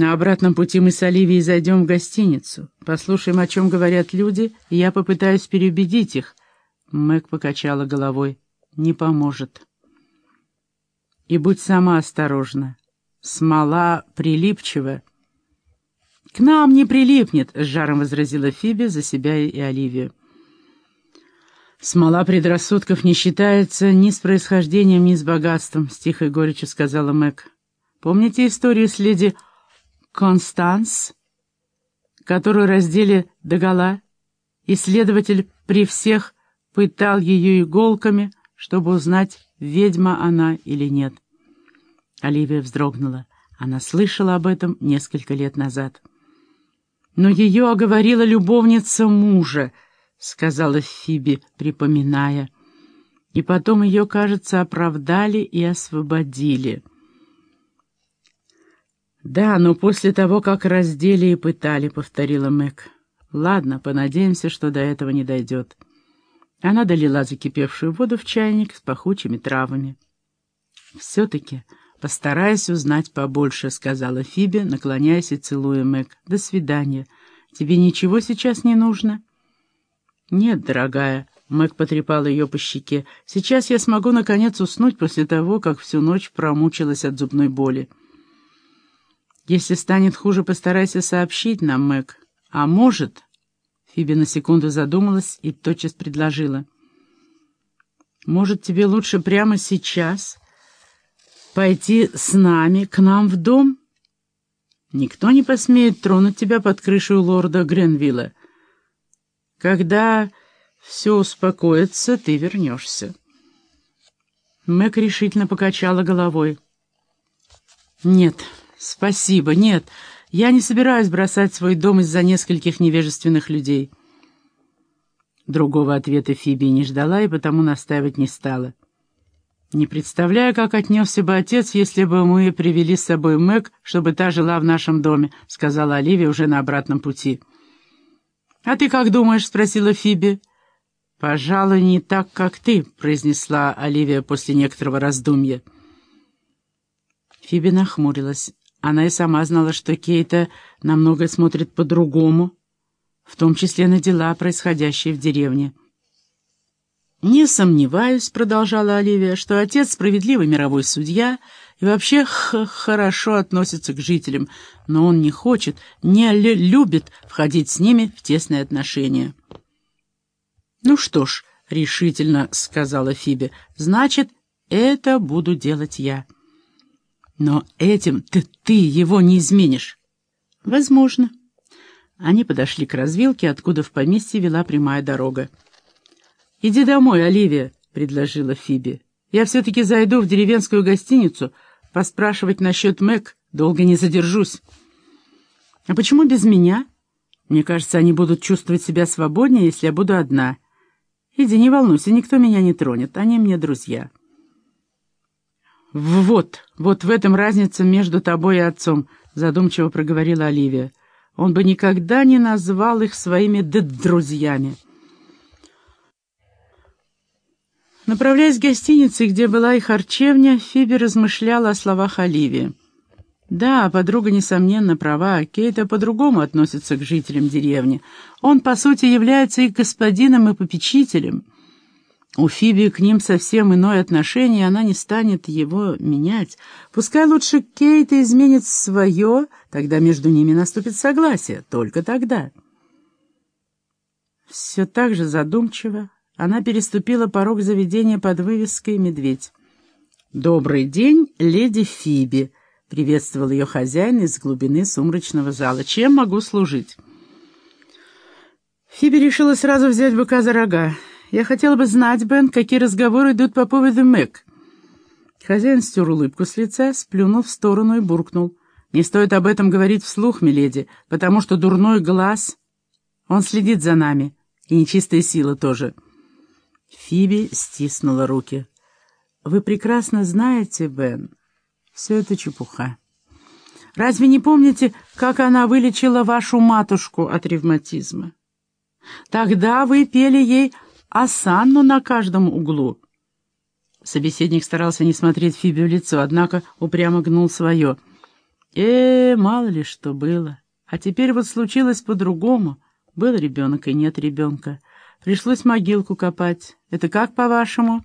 На обратном пути мы с Оливией зайдем в гостиницу, послушаем, о чем говорят люди, и я попытаюсь переубедить их. Мэг покачала головой. Не поможет. И будь сама осторожна. Смола прилипчива. «К нам не прилипнет», — с жаром возразила Фиби за себя и Оливию. «Смола предрассудков не считается ни с происхождением, ни с богатством», — с тихой горечью сказала Мэг. «Помните историю с леди Констанс, которую раздели догола, и следователь при всех пытал ее иголками, чтобы узнать, ведьма она или нет?» Оливия вздрогнула. Она слышала об этом несколько лет назад. «Но ее оговорила любовница мужа», — сказала Фиби, припоминая. «И потом ее, кажется, оправдали и освободили». «Да, но после того, как раздели и пытали», — повторила Мэг. «Ладно, понадеемся, что до этого не дойдет». Она долила закипевшую воду в чайник с пахучими травами. «Все-таки постарайся узнать побольше», — сказала Фиби, наклоняясь и целуя Мэг. «До свидания. Тебе ничего сейчас не нужно?» «Нет, дорогая», — Мэг потрепала ее по щеке. «Сейчас я смогу, наконец, уснуть после того, как всю ночь промучилась от зубной боли». «Если станет хуже, постарайся сообщить нам, Мэг. А может...» Фиби на секунду задумалась и тотчас предложила. «Может, тебе лучше прямо сейчас пойти с нами к нам в дом? Никто не посмеет тронуть тебя под крышу лорда Гренвилла. Когда все успокоится, ты вернешься». Мэг решительно покачала головой. «Нет, спасибо, нет». Я не собираюсь бросать свой дом из-за нескольких невежественных людей. Другого ответа Фиби не ждала и потому настаивать не стала. Не представляю, как отнесся бы отец, если бы мы привели с собой Мэг, чтобы та жила в нашем доме, — сказала Оливия уже на обратном пути. — А ты как думаешь? — спросила Фиби. — Пожалуй, не так, как ты, — произнесла Оливия после некоторого раздумья. Фиби нахмурилась. Она и сама знала, что Кейта на многое смотрит по-другому, в том числе на дела, происходящие в деревне. «Не сомневаюсь», — продолжала Оливия, — «что отец справедливый мировой судья и вообще хорошо относится к жителям, но он не хочет, не любит входить с ними в тесные отношения». «Ну что ж», — решительно сказала Фиби, — «значит, это буду делать я». Но этим ты, ты его не изменишь. Возможно. Они подошли к развилке, откуда в поместье вела прямая дорога. «Иди домой, Оливия», — предложила Фиби. «Я все-таки зайду в деревенскую гостиницу, поспрашивать насчет Мэг, долго не задержусь». «А почему без меня? Мне кажется, они будут чувствовать себя свободнее, если я буду одна. Иди, не волнуйся, никто меня не тронет, они мне друзья». «Вот, вот в этом разница между тобой и отцом», — задумчиво проговорила Оливия. «Он бы никогда не назвал их своими друзьями». Направляясь к гостинице, где была их харчевня, Фиби размышляла о словах Оливии. Да, подруга, несомненно, права. Кейта по-другому относится к жителям деревни. Он, по сути, является их господином и попечителем. У Фиби к ним совсем иное отношение, она не станет его менять. Пускай лучше Кейта изменит свое, тогда между ними наступит согласие, только тогда. Все так же задумчиво она переступила порог заведения под вывеской «Медведь». «Добрый день, леди Фиби», — приветствовал ее хозяин из глубины сумрачного зала. «Чем могу служить?» Фиби решила сразу взять быка за рога. Я хотела бы знать, Бен, какие разговоры идут по поводу Мэг». Хозяин стер улыбку с лица, сплюнул в сторону и буркнул. «Не стоит об этом говорить вслух, миледи, потому что дурной глаз... Он следит за нами, и нечистая сила тоже». Фиби стиснула руки. «Вы прекрасно знаете, Бен, все это чепуха. Разве не помните, как она вылечила вашу матушку от ревматизма? Тогда вы пели ей осанну на каждом углу. Собеседник старался не смотреть Фиби в лицо, однако упрямо гнул свое. Э, мало ли что было. А теперь вот случилось по-другому. Был ребенок и нет ребенка. Пришлось могилку копать. Это как, по-вашему?»